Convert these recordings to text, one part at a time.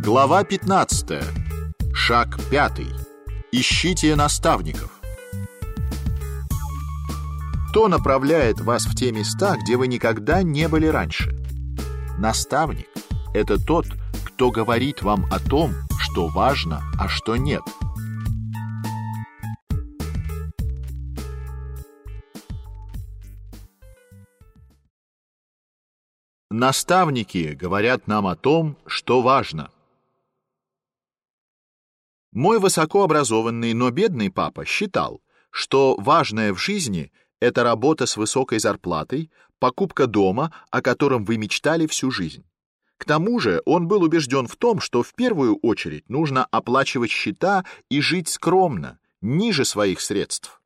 Глава 15. Шаг 5. Ищите наставников. Кто направляет вас в те места, где вы никогда не были раньше? Наставник — это тот, кто говорит вам о том, что важно, а что нет. Наставники говорят нам о том, что важно. Мой высокообразованный, но бедный папа считал, что важное в жизни — это работа с высокой зарплатой, покупка дома, о котором вы мечтали всю жизнь. К тому же он был убежден в том, что в первую очередь нужно оплачивать счета и жить скромно, ниже своих средств.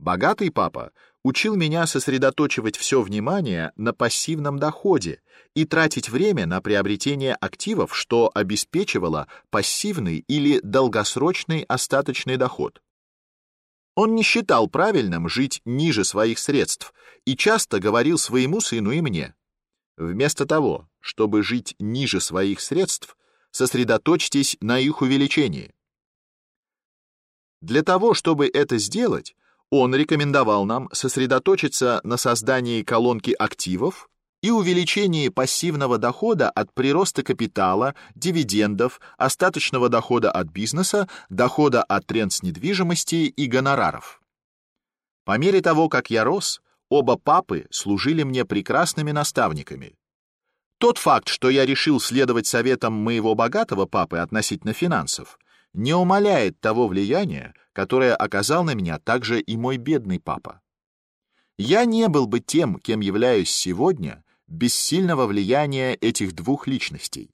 Богатый папа учил меня сосредоточивать все внимание на пассивном доходе и тратить время на приобретение активов, что обеспечивало пассивный или долгосрочный остаточный доход. Он не считал правильным жить ниже своих средств и часто говорил своему сыну и мне: вместо того, чтобы жить ниже своих средств, сосредоточьтесь на их увеличении. Для того, чтобы это сделать, он рекомендовал нам сосредоточиться на создании колонки активов и увеличении пассивного дохода от прироста капитала, дивидендов, остаточного дохода от бизнеса, дохода от тренд с недвижимости и гонораров. По мере того, как я рос, оба папы служили мне прекрасными наставниками. Тот факт, что я решил следовать советам моего богатого папы относительно финансов, не умаляет того влияния, которое оказал на меня также и мой бедный папа. Я не был бы тем, кем являюсь сегодня, без сильного влияния этих двух личностей.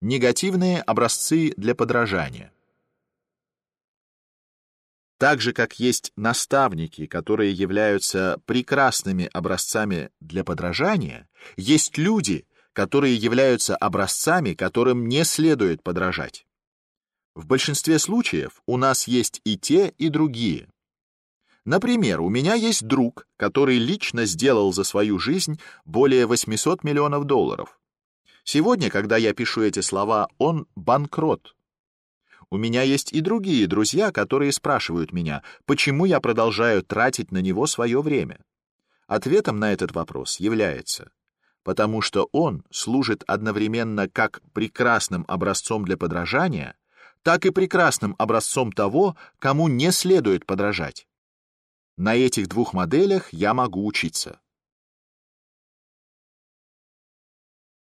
Негативные образцы для подражания. Так же, как есть наставники, которые являются прекрасными образцами для подражания, есть люди, которые являются образцами, которым не следует подражать. В большинстве случаев у нас есть и те, и другие. Например, у меня есть друг, который лично сделал за свою жизнь более 800 миллионов долларов. Сегодня, когда я пишу эти слова, он банкрот. У меня есть и другие друзья, которые спрашивают меня, почему я продолжаю тратить на него свое время. Ответом на этот вопрос является потому что он служит одновременно как прекрасным образцом для подражания, так и прекрасным образцом того, кому не следует подражать. На этих двух моделях я могу учиться.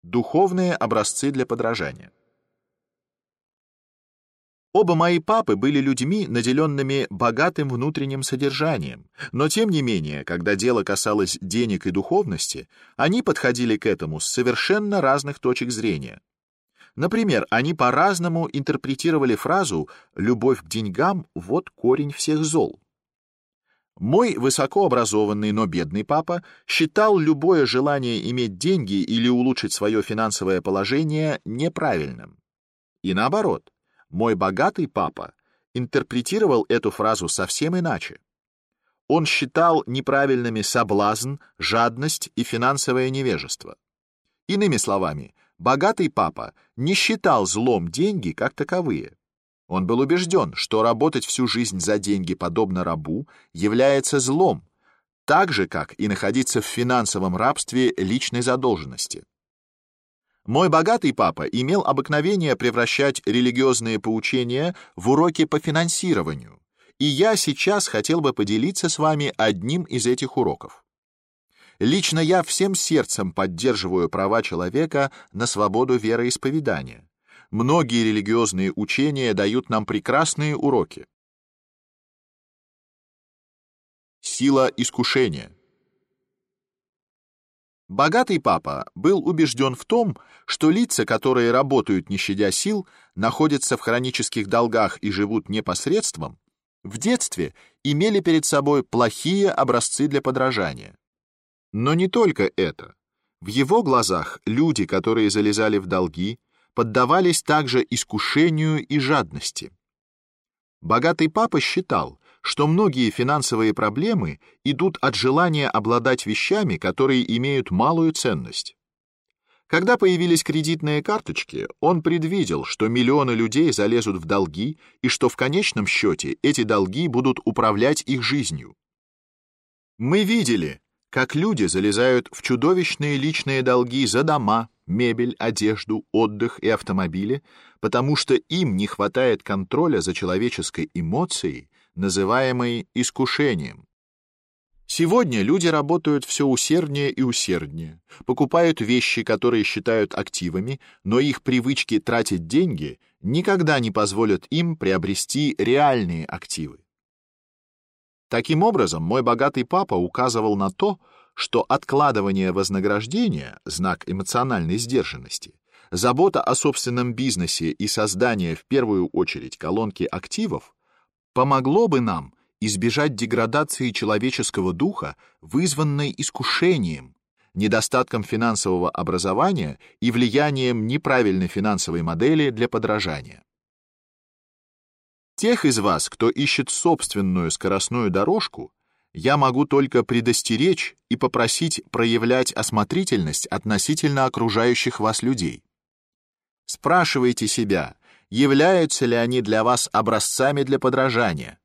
Духовные образцы для подражания. Оба мои папы были людьми, наделенными богатым внутренним содержанием, но тем не менее, когда дело касалось денег и духовности, они подходили к этому с совершенно разных точек зрения. Например, они по-разному интерпретировали фразу «любовь к деньгам — вот корень всех зол». Мой высокообразованный, но бедный папа считал любое желание иметь деньги или улучшить свое финансовое положение неправильным. И наоборот, мой богатый папа интерпретировал эту фразу совсем иначе. Он считал неправильными соблазн, жадность и финансовое невежество. Иными словами, богатый папа не считал злом деньги как таковые. Он был убежден, что работать всю жизнь за деньги подобно рабу является злом, так же как и находиться в финансовом рабстве личной задолженности. Мой богатый папа имел обыкновение превращать религиозные поучения в уроки по финансированию, и я сейчас хотел бы поделиться с вами одним из этих уроков. Лично я всем сердцем поддерживаю права человека на свободу вероисповедания. Многие религиозные учения дают нам прекрасные уроки. Сила искушения. Богатый папа был убежден в том, что лица, которые работают не щадя сил, находятся в хронических долгах и живут непосредством, в детстве имели перед собой плохие образцы для подражания. Но не только это. В его глазах люди, которые залезали в долги, поддавались также искушению и жадности. Богатый папа считал, что многие финансовые проблемы идут от желания обладать вещами, которые имеют малую ценность. Когда появились кредитные карточки, он предвидел, что миллионы людей залезут в долги и что в конечном счете эти долги будут управлять их жизнью. Мы видели, как люди залезают в чудовищные личные долги за дома, мебель, одежду, отдых и автомобили, потому что им не хватает контроля за человеческой эмоцией, называемой искушением. Сегодня люди работают все усерднее и усерднее, покупают вещи, которые считают активами, но их привычки тратить деньги никогда не позволят им приобрести реальные активы. Таким образом, мой богатый папа указывал на то, что откладывание вознаграждения знак эмоциональной сдержанности, забота о собственном бизнесе и создание в первую очередь колонки активов помогло бы нам избежать деградации человеческого духа, вызванной искушением, недостатком финансового образования и влиянием неправильной финансовой модели для подражания. Тех из вас, кто ищет собственную скоростную дорожку, я могу только предостеречь и попросить проявлять осмотрительность относительно окружающих вас людей. Спрашивайте себя, являются ли они для вас образцами для подражания,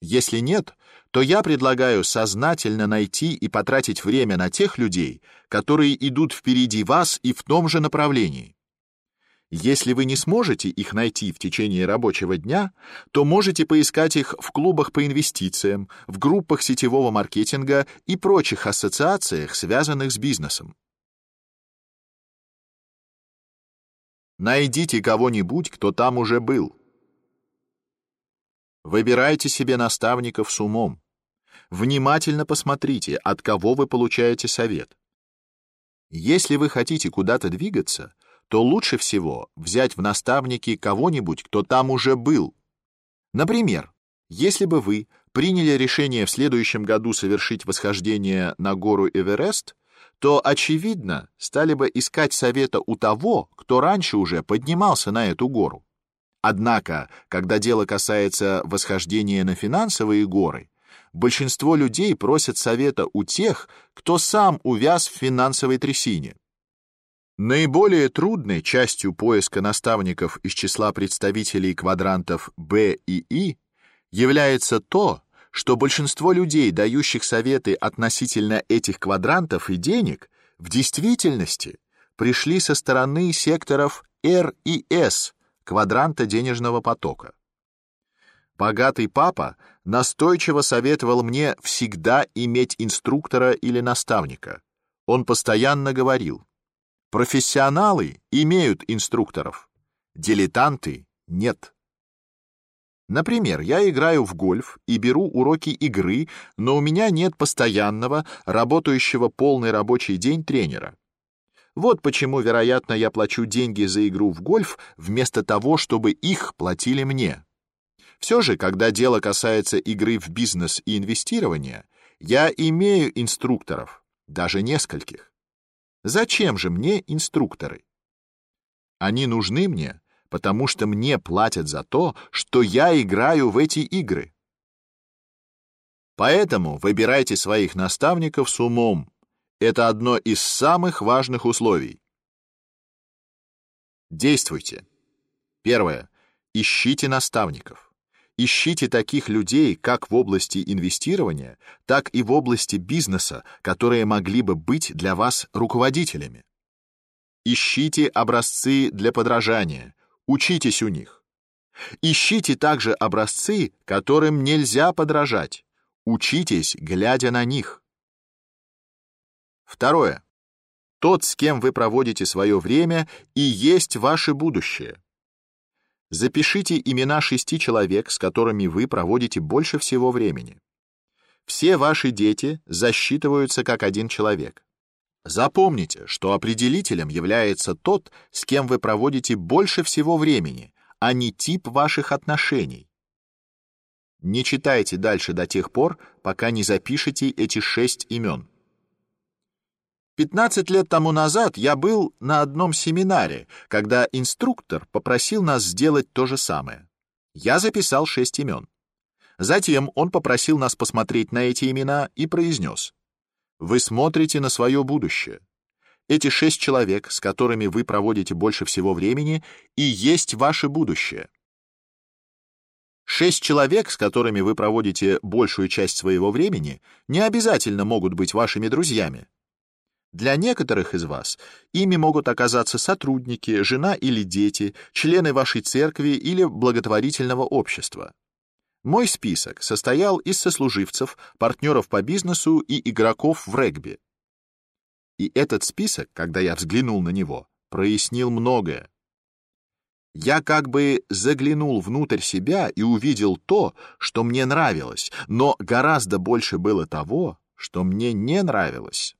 если нет, то я предлагаю сознательно найти и потратить время на тех людей, которые идут впереди вас и в том же направлении. Если вы не сможете их найти в течение рабочего дня, то можете поискать их в клубах по инвестициям, в группах сетевого маркетинга и прочих ассоциациях, связанных с бизнесом. Найдите кого-нибудь, кто там уже был. Выбирайте себе наставников с умом. Внимательно посмотрите, от кого вы получаете совет. Если вы хотите куда-то двигаться, то лучше всего взять в наставники кого-нибудь, кто там уже был. Например, если бы вы приняли решение в следующем году совершить восхождение на гору Эверест, то, очевидно, стали бы искать совета у того, кто раньше уже поднимался на эту гору. Однако, когда дело касается восхождения на финансовые горы, большинство людей просят совета у тех, кто сам увяз в финансовой трясине. Наиболее трудной частью поиска наставников из числа представителей квадрантов Б и И является то, что большинство людей, дающих советы относительно этих квадрантов и денег, в действительности пришли со стороны секторов R и S, квадранта денежного потока. Богатый папа настойчиво советовал мне всегда иметь инструктора или наставника. Он постоянно говорил: профессионалы имеют инструкторов, дилетанты нет. Например, я играю в гольф и беру уроки игры, но у меня нет постоянного, работающего полный рабочий день тренера. Вот почему, вероятно, я плачу деньги за игру в гольф вместо того, чтобы их платили мне. Все же, когда дело касается игры в бизнес и инвестирования, я имею инструкторов, даже нескольких. Зачем же мне инструкторы? Они нужны мне, потому что мне платят за то, что я играю в эти игры. Поэтому выбирайте своих наставников с умом, это одно из самых важных условий. Действуйте. Первое. Ищите наставников. Ищите таких людей как в области инвестирования, так и в области бизнеса, которые могли бы быть для вас руководителями. Ищите образцы для подражания, учитесь у них. Ищите также образцы, которым нельзя подражать. Учитесь, глядя на них. Второе. Тот, с кем вы проводите свое время, и есть ваше будущее. Запишите имена шести человек, с которыми вы проводите больше всего времени. Все ваши дети засчитываются как один человек. Запомните, что определителем является тот, с кем вы проводите больше всего времени, а не тип ваших отношений. Не читайте дальше до тех пор, пока не запишете эти шесть имен. 15 лет тому назад я был на одном семинаре, когда инструктор попросил нас сделать то же самое. Я записал шесть имен. Затем он попросил нас посмотреть на эти имена и произнес. «Вы смотрите на свое будущее. Эти шесть человек, с которыми вы проводите больше всего времени, и есть ваше будущее. Шесть человек, с которыми вы проводите большую часть своего времени, не обязательно могут быть вашими друзьями. Для некоторых из вас ими могут оказаться сотрудники, жена или дети, члены вашей церкви или благотворительного общества. Мой список состоял из сослуживцев, партнеров по бизнесу и игроков в регби. И этот список, когда я взглянул на него, прояснил многое. Я как бы заглянул внутрь себя и увидел то, что мне нравилось, но гораздо больше было того, что мне не нравилось.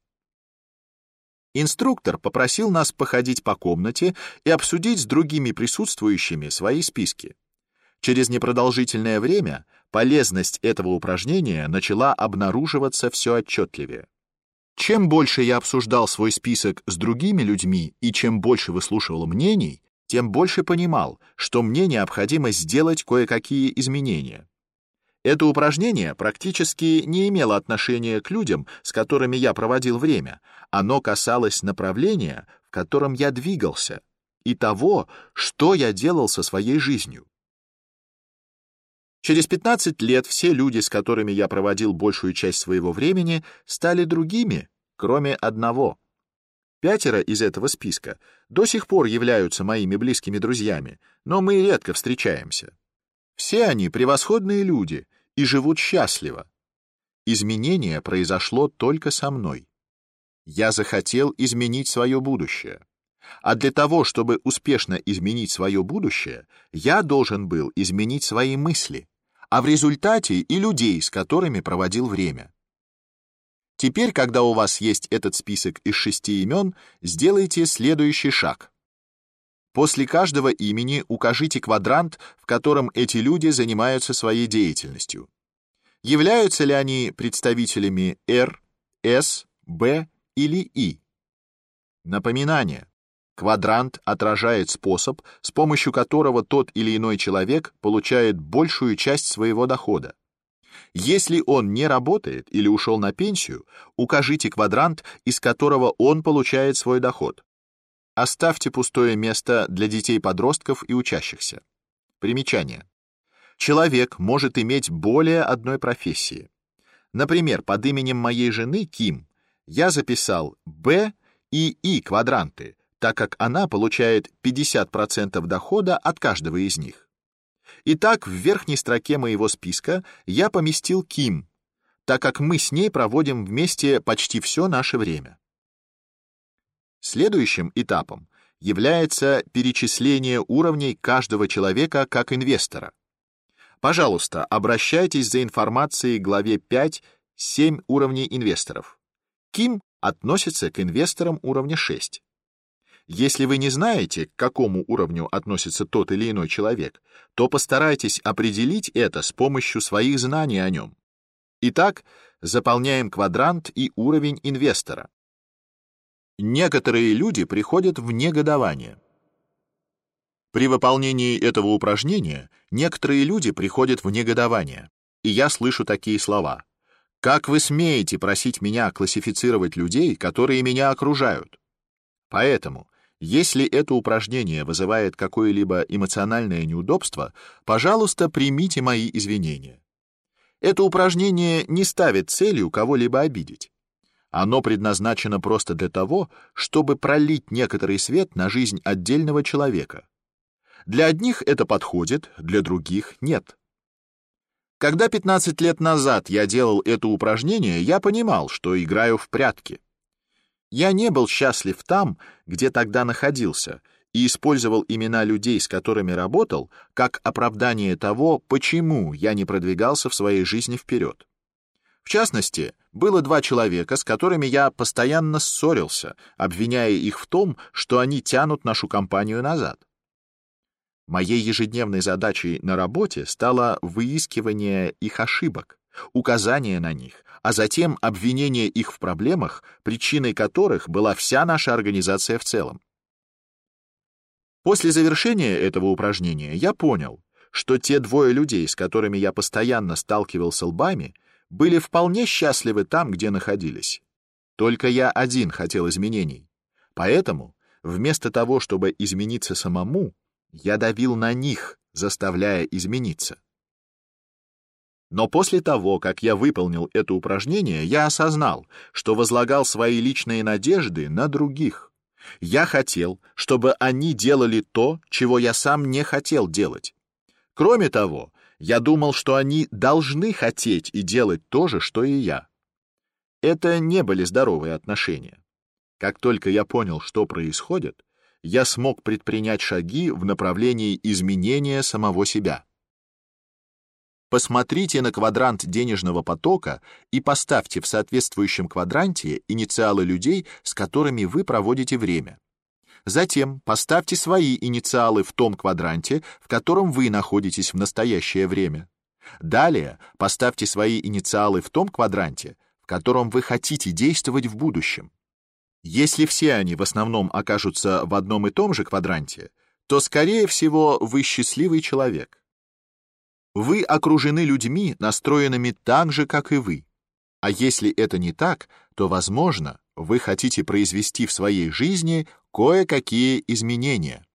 Инструктор попросил нас походить по комнате и обсудить с другими присутствующими свои списки. Через непродолжительное время полезность этого упражнения начала обнаруживаться все отчетливее. Чем больше я обсуждал свой список с другими людьми и чем больше выслушивал мнений, тем больше понимал, что мне необходимо сделать кое-какие изменения. Это упражнение практически не имело отношения к людям, с которыми я проводил время. Оно касалось направления, в котором я двигался, и того, что я делал со своей жизнью. Через 15 лет все люди, с которыми я проводил большую часть своего времени, стали другими, кроме одного. Пятеро из этого списка до сих пор являются моими близкими друзьями, но мы редко встречаемся. Все они превосходные люди и живут счастливо. Изменение произошло только со мной. Я захотел изменить свое будущее. А для того, чтобы успешно изменить свое будущее, я должен был изменить свои мысли, а в результате и людей, с которыми проводил время. Теперь, когда у вас есть этот список из шести имен, сделайте следующий шаг. После каждого имени укажите квадрант, в котором эти люди занимаются своей деятельностью. Являются ли они представителями R, S, B или I? Напоминание. Квадрант отражает способ, с помощью которого тот или иной человек получает большую часть своего дохода. Если он не работает или ушел на пенсию, укажите квадрант, из которого он получает свой доход. Оставьте пустое место для детей-подростков и учащихся. Примечание. Человек может иметь более одной профессии. Например, под именем моей жены Ким я записал Б и И квадранты, так как она получает 50% дохода от каждого из них. Итак, в верхней строке моего списка я поместил Ким, так как мы с ней проводим вместе почти все наше время. Следующим этапом является перечисление уровней каждого человека как инвестора. Пожалуйста, обращайтесь за информацией к главе 5 «7 уровней инвесторов». Ким относится к инвесторам уровня 6. Если вы не знаете, к какому уровню относится тот или иной человек, то постарайтесь определить это с помощью своих знаний о нем. Итак, заполняем квадрант и уровень инвестора. Некоторые люди приходят в негодование. При выполнении этого упражнения некоторые люди приходят в негодование, и я слышу такие слова. «Как вы смеете просить меня классифицировать людей, которые меня окружают?» Поэтому, если это упражнение вызывает какое-либо эмоциональное неудобство, пожалуйста, примите мои извинения. Это упражнение не ставит целью кого-либо обидеть. Оно предназначено просто для того, чтобы пролить некоторый свет на жизнь отдельного человека. Для одних это подходит, для других нет. Когда 15 лет назад я делал это упражнение, я понимал, что играю в прятки. Я не был счастлив там, где тогда находился, и использовал имена людей, с которыми работал, как оправдание того, почему я не продвигался в своей жизни вперед. В частности, было два человека, с которыми я постоянно ссорился, обвиняя их в том, что они тянут нашу компанию назад. Моей ежедневной задачей на работе стало выискивание их ошибок, указание на них, а затем обвинение их в проблемах, причиной которых была вся наша организация в целом. После завершения этого упражнения я понял, что те двое людей, с которыми я постоянно сталкивался лбами, были вполне счастливы там, где находились. Только я один хотел изменений. Поэтому, вместо того, чтобы измениться самому, я давил на них, заставляя измениться. Но после того, как я выполнил это упражнение, я осознал, что возлагал свои личные надежды на других. Я хотел, чтобы они делали то, чего я сам не хотел делать. Кроме того, я думал, что они должны хотеть и делать то же, что и я. Это не были здоровые отношения. Как только я понял, что происходит, я смог предпринять шаги в направлении изменения самого себя. Посмотрите на квадрант денежного потока и поставьте в соответствующем квадранте инициалы людей, с которыми вы проводите время. Затем поставьте свои инициалы в том квадранте, в котором вы находитесь в настоящее время. Далее поставьте свои инициалы в том квадранте, в котором вы хотите действовать в будущем. Если все они в основном окажутся в одном и том же квадранте, то, скорее всего, вы счастливый человек. Вы окружены людьми, настроенными так же, как и вы. А если это не так, то, возможно, вы хотите произвести в своей жизни кое-какие изменения.